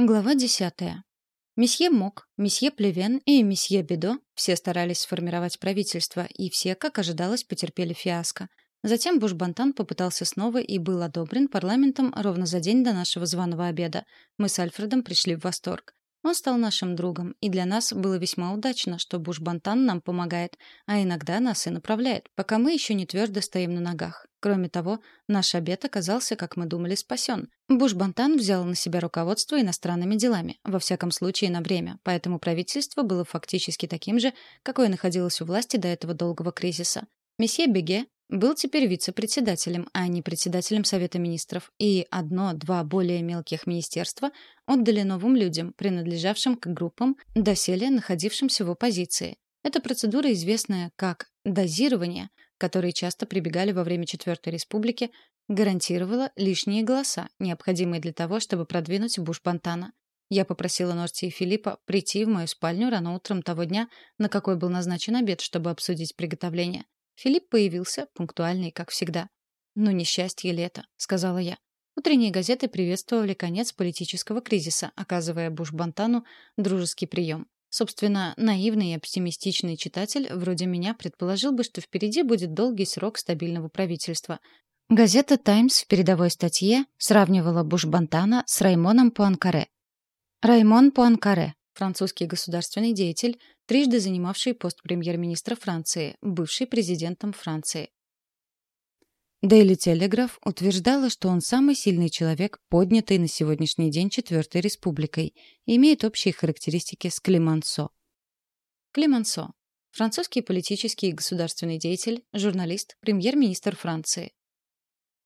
Глава десятая. Месье Мок, месье Плевен и месье Бедо все старались сформировать правительство, и все, как ожидалось, потерпели фиаско. Затем Бушбантан попытался снова и был одобрен парламентом ровно за день до нашего званого обеда. Мы с Альфредом пришли в восторг. Он стал нашим другом, и для нас было весьма удачно, что Буш-Бантан нам помогает, а иногда нас и направляет, пока мы еще не твердо стоим на ногах. Кроме того, наш обед оказался, как мы думали, спасен. Буш-Бантан взял на себя руководство иностранными делами, во всяком случае на время, поэтому правительство было фактически таким же, какое находилось у власти до этого долгого кризиса. Месье Беге был теперь вице-председателем, а не председателем Совета министров, и одно-два более мелких министерства отдали новым людям, принадлежавшим к группам, доселе находившимся в оппозиции. Эта процедура, известная как дозирование, к которой часто прибегали во время Четвертой Республики, гарантировала лишние голоса, необходимые для того, чтобы продвинуть Буш-Бантана. Я попросила Норти и Филиппа прийти в мою спальню рано утром того дня, на какой был назначен обед, чтобы обсудить приготовление. Филипп появился, пунктуальный, как всегда. «Ну, несчастье лето», — сказала я. Утренние газеты приветствовали конец политического кризиса, оказывая Буш-Бантану дружеский прием. Собственно, наивный и оптимистичный читатель вроде меня предположил бы, что впереди будет долгий срок стабильного правительства. Газета «Таймс» в передовой статье сравнивала Буш-Бантана с Раймоном Пуанкаре. Раймон Пуанкаре французский государственный деятель, трижды занимавший пост премьер-министра Франции, бывший президентом Франции. Daily Telegraph утверждала, что он самый сильный человек, поднятый на сегодняшний день Четвертой Республикой, и имеет общие характеристики с Климансо. Климансо — французский политический и государственный деятель, журналист, премьер-министр Франции.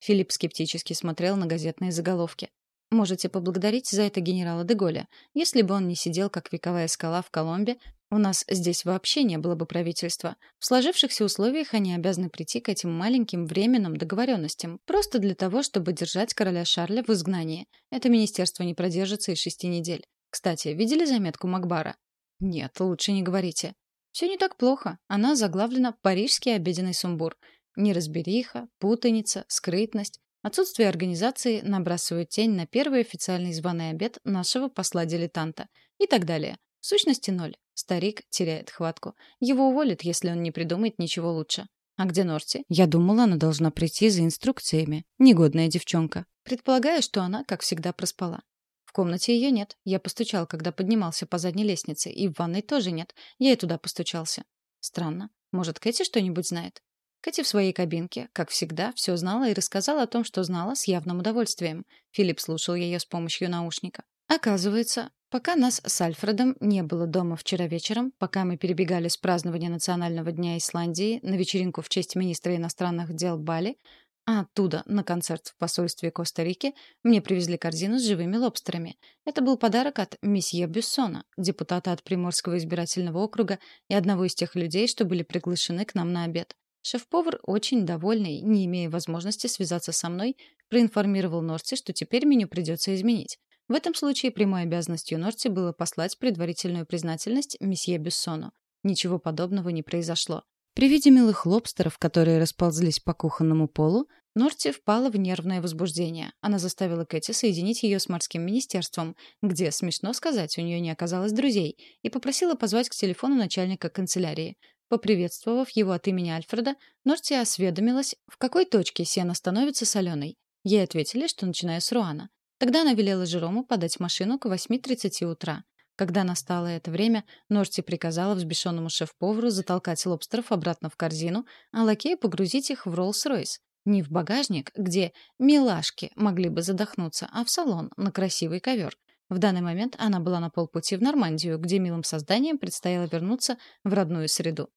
Филипп скептически смотрел на газетные заголовки. Можете поблагодарить за это генерала Деголя. Если бы он не сидел, как вековая скала в Коломбе, у нас здесь вообще не было бы правительства. В сложившихся условиях они обязаны прийти к этим маленьким временным договоренностям, просто для того, чтобы держать короля Шарля в изгнании. Это министерство не продержится и шести недель. Кстати, видели заметку Макбара? Нет, лучше не говорите. Все не так плохо. Она заглавлена «Парижский обеденный сумбур». Неразбериха, путаница, скрытность. Отсутствие организации набрасывает тень на первый официальный званый обед нашего посла-дилетанта и так далее. В сущности ноль. Старик теряет хватку. Его уволят, если он не придумает ничего лучше. А где Норти? Я думала, она должна прийти за инструкциями. Негодная девчонка. Предполагаю, что она, как всегда, проспала. В комнате ее нет. Я постучал, когда поднимался по задней лестнице, и в ванной тоже нет. Я и туда постучался. Странно. Может, Кэти что-нибудь знает? Кэти в своей кабинке, как всегда, все знала и рассказала о том, что знала, с явным удовольствием. Филипп слушал ее с помощью наушника. Оказывается, пока нас с Альфредом не было дома вчера вечером, пока мы перебегали с празднования Национального дня Исландии на вечеринку в честь министра иностранных дел Бали, а оттуда на концерт в посольстве Коста-Рики мне привезли корзину с живыми лобстерами. Это был подарок от месье Бюссона, депутата от Приморского избирательного округа и одного из тех людей, что были приглашены к нам на обед. Шеф-повар, очень довольный, не имея возможности связаться со мной, проинформировал Норти, что теперь меню придется изменить. В этом случае прямой обязанностью Норти было послать предварительную признательность месье Бессону. Ничего подобного не произошло. При виде милых лобстеров, которые расползлись по кухонному полу, Норти впала в нервное возбуждение. Она заставила Кэти соединить ее с морским министерством, где, смешно сказать, у нее не оказалось друзей, и попросила позвать к телефону начальника канцелярии. Поприветствовав его от имени Альфреда, Норти осведомилась, в какой точке сена становится соленой. Ей ответили, что начиная с Руана. Тогда она велела Жерому подать машину к 8.30 утра. Когда настало это время, Норти приказала взбешенному шеф-повару затолкать лобстеров обратно в корзину, а лакея погрузить их в Роллс-Ройс. Не в багажник, где милашки могли бы задохнуться, а в салон, на красивый ковер. В данный момент она была на полпути в Нормандию, где милым созданием предстояло вернуться в родную среду.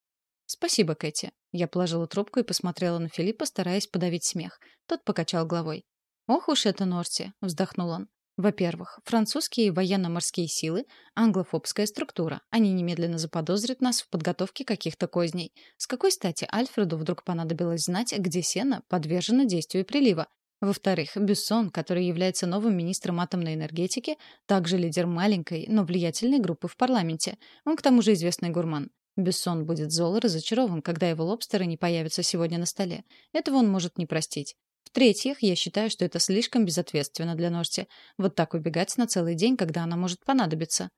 «Спасибо, Кэти». Я положила трубку и посмотрела на Филиппа, стараясь подавить смех. Тот покачал головой. «Ох уж это Норти», — вздохнул он. «Во-первых, французские военно-морские силы — англофобская структура. Они немедленно заподозрят нас в подготовке каких-то козней. С какой стати Альфреду вдруг понадобилось знать, где сено подвержено действию прилива? Во-вторых, Бюссон, который является новым министром атомной энергетики, также лидер маленькой, но влиятельной группы в парламенте. Он к тому же известный гурман. Бессон будет зол и разочарован, когда его лобстеры не появятся сегодня на столе. Этого он может не простить. В-третьих, я считаю, что это слишком безответственно для Норти. Вот так убегать на целый день, когда она может понадобиться.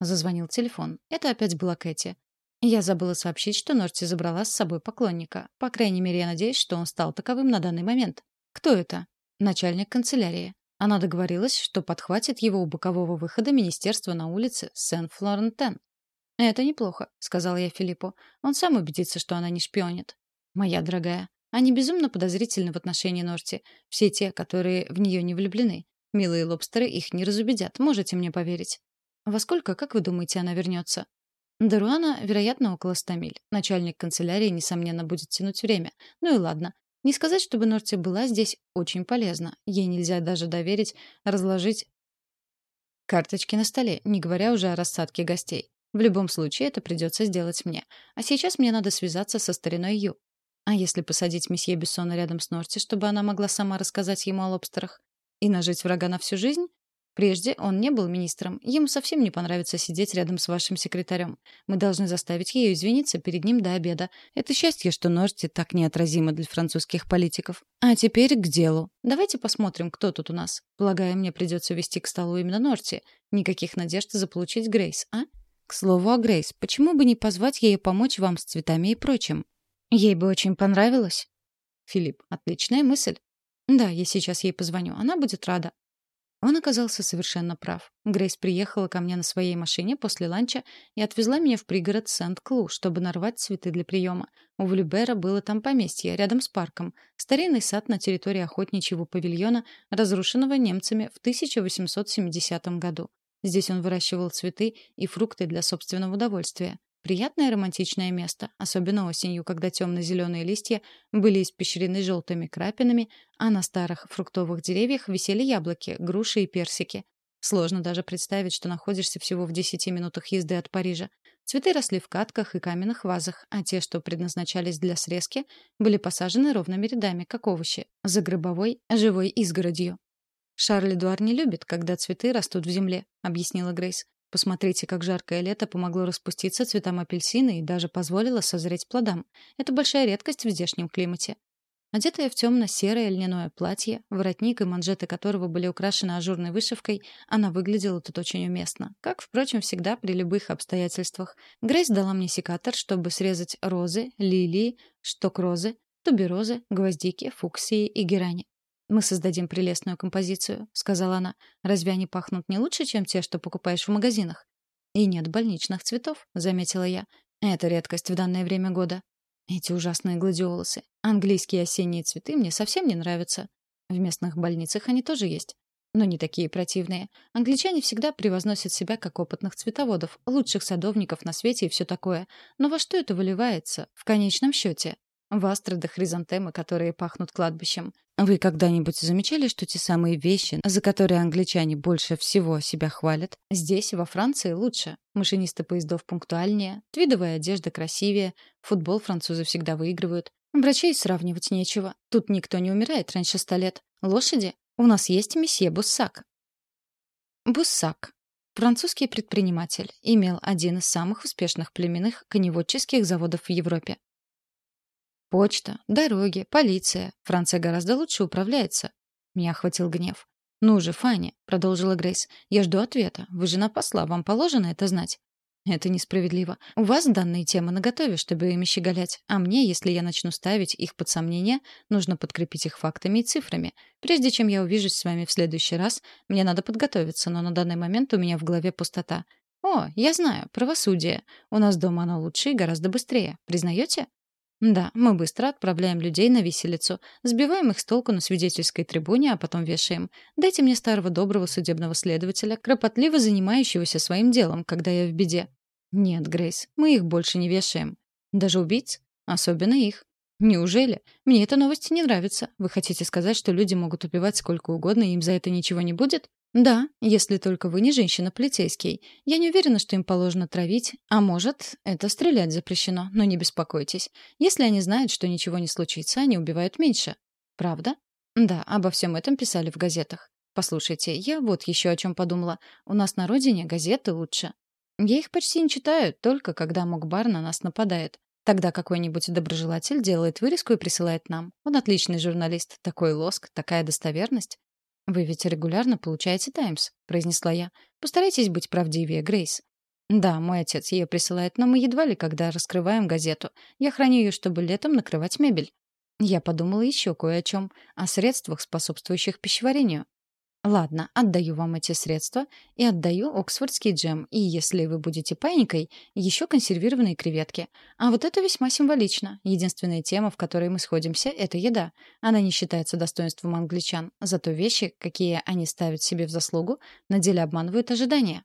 Зазвонил телефон. Это опять была Кэти. Я забыла сообщить, что Норти забрала с собой поклонника. По крайней мере, я надеюсь, что он стал таковым на данный момент. Кто это? Начальник канцелярии. Она договорилась, что подхватит его у бокового выхода министерства на улице Сен-Флорентен. «Это неплохо», — сказала я Филиппу. «Он сам убедится, что она не шпионит». «Моя дорогая, они безумно подозрительны в отношении Норти. Все те, которые в нее не влюблены. Милые лобстеры их не разубедят, можете мне поверить». «Во сколько, как вы думаете, она вернется?» До Руана, вероятно, около ста миль. Начальник канцелярии, несомненно, будет тянуть время. Ну и ладно. Не сказать, чтобы Норти была здесь очень полезна. Ей нельзя даже доверить разложить карточки на столе, не говоря уже о рассадке гостей. В любом случае, это придется сделать мне. А сейчас мне надо связаться со стариной Ю. А если посадить месье Бессона рядом с Норти, чтобы она могла сама рассказать ему о лобстерах? И нажить врага на всю жизнь? Прежде он не был министром. Ему совсем не понравится сидеть рядом с вашим секретарем. Мы должны заставить ее извиниться перед ним до обеда. Это счастье, что Норти так неотразимо для французских политиков. А теперь к делу. Давайте посмотрим, кто тут у нас. Полагаю, мне придется вести к столу именно Норти. Никаких надежд заполучить Грейс, а? К слову о Грейс, почему бы не позвать ее помочь вам с цветами и прочим? Ей бы очень понравилось. Филипп, отличная мысль. Да, я сейчас ей позвоню. Она будет рада. Он оказался совершенно прав. Грейс приехала ко мне на своей машине после ланча и отвезла меня в пригород Сент-Клу, чтобы нарвать цветы для приема. У Влюбера было там поместье, рядом с парком. Старинный сад на территории охотничьего павильона, разрушенного немцами в 1870 году. Здесь он выращивал цветы и фрукты для собственного удовольствия. Приятное романтичное место, особенно осенью, когда темно-зеленые листья были испещрены желтыми крапинами, а на старых фруктовых деревьях висели яблоки, груши и персики. Сложно даже представить, что находишься всего в 10 минутах езды от Парижа. Цветы росли в катках и каменных вазах, а те, что предназначались для срезки, были посажены ровными рядами, как овощи, за гробовой живой изгородью. «Шарль Эдуар не любит, когда цветы растут в земле», — объяснила Грейс. Посмотрите, как жаркое лето помогло распуститься цветам апельсина и даже позволило созреть плодам. Это большая редкость в здешнем климате. Одетая в темно-серое льняное платье, воротник и манжеты которого были украшены ажурной вышивкой, она выглядела тут очень уместно. Как, впрочем, всегда при любых обстоятельствах. Грейс дала мне секатор, чтобы срезать розы, лилии, шток-розы, туберозы, гвоздики, фуксии и герани. «Мы создадим прелестную композицию», — сказала она. «Разве они пахнут не лучше, чем те, что покупаешь в магазинах?» «И нет больничных цветов», — заметила я. «Это редкость в данное время года». «Эти ужасные гладиолусы. Английские осенние цветы мне совсем не нравятся. В местных больницах они тоже есть. Но не такие противные. Англичане всегда превозносят себя как опытных цветоводов, лучших садовников на свете и все такое. Но во что это выливается, в конечном счете? В астры хризантемы, которые пахнут кладбищем. Вы когда-нибудь замечали, что те самые вещи, за которые англичане больше всего себя хвалят, здесь, во Франции, лучше? Машинисты поездов пунктуальнее, твидовая одежда красивее, футбол французы всегда выигрывают. Врачей сравнивать нечего. Тут никто не умирает раньше ста лет. Лошади? У нас есть месье Буссак. Буссак. Французский предприниматель. Имел один из самых успешных племенных коневодческих заводов в Европе. Почта, дороги, полиция. Франция гораздо лучше управляется. Меня охватил гнев. «Ну же, Фанни», — продолжила Грейс, — «я жду ответа. Вы жена посла, вам положено это знать». «Это несправедливо. У вас данные темы наготове, чтобы ими щеголять, а мне, если я начну ставить их под сомнение, нужно подкрепить их фактами и цифрами. Прежде чем я увижусь с вами в следующий раз, мне надо подготовиться, но на данный момент у меня в голове пустота. О, я знаю, правосудие. У нас дома оно лучше и гораздо быстрее. Признаете?» Да, мы быстро отправляем людей на виселицу, сбиваем их с толку на свидетельской трибуне, а потом вешаем. Дайте мне старого доброго судебного следователя, кропотливо занимающегося своим делом, когда я в беде. Нет, Грейс, мы их больше не вешаем. Даже убийц? Особенно их. Неужели? Мне эта новость не нравится. Вы хотите сказать, что люди могут убивать сколько угодно, и им за это ничего не будет? Да, если только вы не женщина-полицейский. Я не уверена, что им положено травить, а может, это стрелять запрещено, но не беспокойтесь. Если они знают, что ничего не случится, они убивают меньше. Правда? Да, обо всем этом писали в газетах. Послушайте, я вот еще о чем подумала. У нас на родине газеты лучше. Я их почти не читаю, только когда Мокбар на нас нападает. Тогда какой-нибудь доброжелатель делает вырезку и присылает нам. Он отличный журналист. Такой лоск, такая достоверность. «Вы ведь регулярно получаете «Таймс», — произнесла я. «Постарайтесь быть правдивее, Грейс». «Да, мой отец ее присылает, но мы едва ли когда раскрываем газету. Я храню ее, чтобы летом накрывать мебель». Я подумала еще кое о чем. О средствах, способствующих пищеварению. Ладно, отдаю вам эти средства и отдаю оксфордский джем, и если вы будете паникой, еще консервированные креветки. А вот это весьма символично. Единственная тема, в которой мы сходимся, это еда. Она не считается достоинством англичан, зато вещи, какие они ставят себе в заслугу, на деле обманывают ожидания.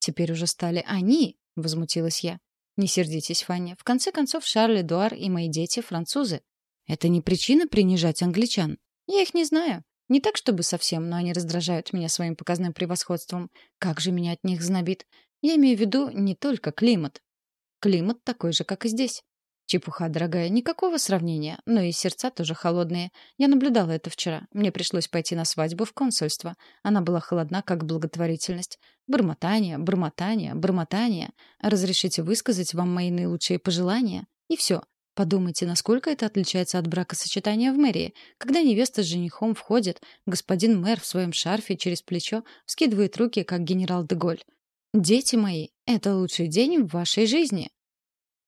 Теперь уже стали они, возмутилась я. Не сердитесь, Фанни. В конце концов, Шарль Эдуар и мои дети французы. Это не причина принижать англичан. Я их не знаю. Не так, чтобы совсем, но они раздражают меня своим показным превосходством. Как же меня от них знобит. Я имею в виду не только климат. Климат такой же, как и здесь. Чепуха, дорогая, никакого сравнения, но и сердца тоже холодные. Я наблюдала это вчера. Мне пришлось пойти на свадьбу в консульство. Она была холодна, как благотворительность. Бормотание, бормотание, бормотание. Разрешите высказать вам мои наилучшие пожелания? И все. Подумайте, насколько это отличается от бракосочетания в мэрии, когда невеста с женихом входит, господин мэр в своем шарфе через плечо вскидывает руки, как генерал Деголь. «Дети мои, это лучший день в вашей жизни!»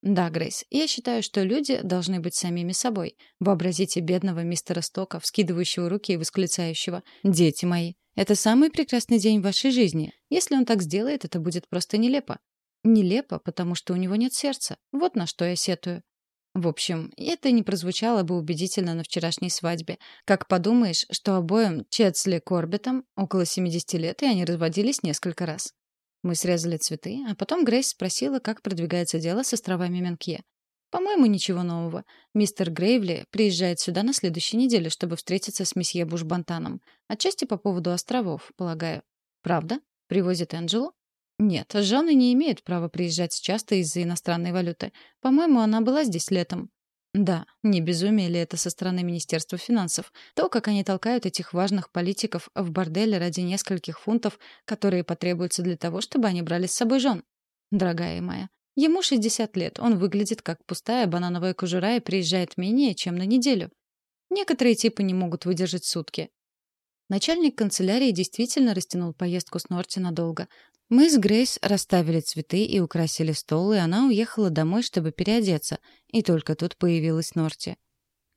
Да, Грейс, я считаю, что люди должны быть самими собой. Вообразите бедного мистера Стока, вскидывающего руки и восклицающего «Дети мои, это самый прекрасный день в вашей жизни. Если он так сделает, это будет просто нелепо». Нелепо, потому что у него нет сердца. Вот на что я сетую. В общем, это не прозвучало бы убедительно на вчерашней свадьбе. Как подумаешь, что обоим Четсли Корбетом около 70 лет, и они разводились несколько раз. Мы срезали цветы, а потом Грейс спросила, как продвигается дело с островами Менкье. По-моему, ничего нового. Мистер Грейвли приезжает сюда на следующей неделе, чтобы встретиться с месье Бушбантаном. Отчасти по поводу островов, полагаю. Правда? Привозит Энджелу? Нет, жены не имеют права приезжать часто из-за иностранной валюты. По-моему, она была здесь летом. Да, не безумие ли это со стороны Министерства финансов? То, как они толкают этих важных политиков в борделе ради нескольких фунтов, которые потребуются для того, чтобы они брали с собой жен. Дорогая моя, ему 60 лет, он выглядит как пустая банановая кожура и приезжает менее чем на неделю. Некоторые типы не могут выдержать сутки. Начальник канцелярии действительно растянул поездку с Норти надолго, мы с Грейс расставили цветы и украсили стол, и она уехала домой, чтобы переодеться, и только тут появилась Норти.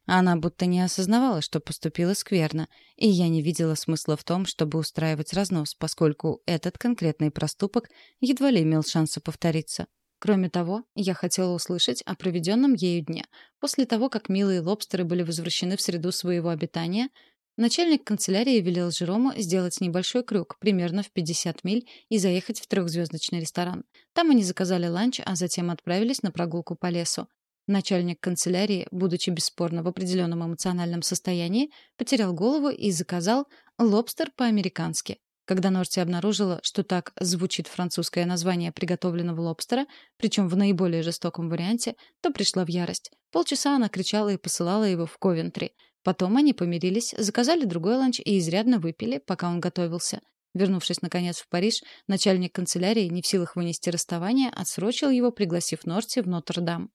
Она будто не осознавала, что поступила скверно, и я не видела смысла в том, чтобы устраивать разнос, поскольку этот конкретный проступок едва ли имел шанса повториться. Кроме того, я хотела услышать о проведенном ею дне. После того, как милые лобстеры были возвращены в среду своего обитания, Начальник канцелярии велел Жерому сделать небольшой крюк, примерно в 50 миль, и заехать в трехзвездочный ресторан. Там они заказали ланч, а затем отправились на прогулку по лесу. Начальник канцелярии, будучи бесспорно в определенном эмоциональном состоянии, потерял голову и заказал лобстер по-американски. Когда Норти обнаружила, что так звучит французское название приготовленного лобстера, причем в наиболее жестоком варианте, то пришла в ярость. Полчаса она кричала и посылала его в Ковентри — Потом они помирились, заказали другой ланч и изрядно выпили, пока он готовился. Вернувшись, наконец, в Париж, начальник канцелярии, не в силах вынести расставание, отсрочил его, пригласив Норти в Нотр-Дам.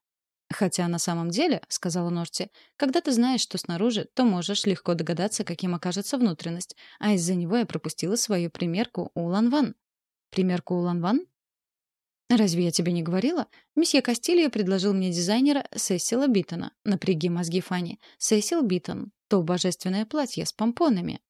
«Хотя на самом деле», — сказала Норти, — «когда ты знаешь, что снаружи, то можешь легко догадаться, каким окажется внутренность. А из-за него я пропустила свою примерку у Lanvin». «Примерку у Lanvin?» «Разве я тебе не говорила? Месье Кастильо предложил мне дизайнера Сесила Битона. Напряги мозги Фанни. Сесил Битон. То божественное платье с помпонами.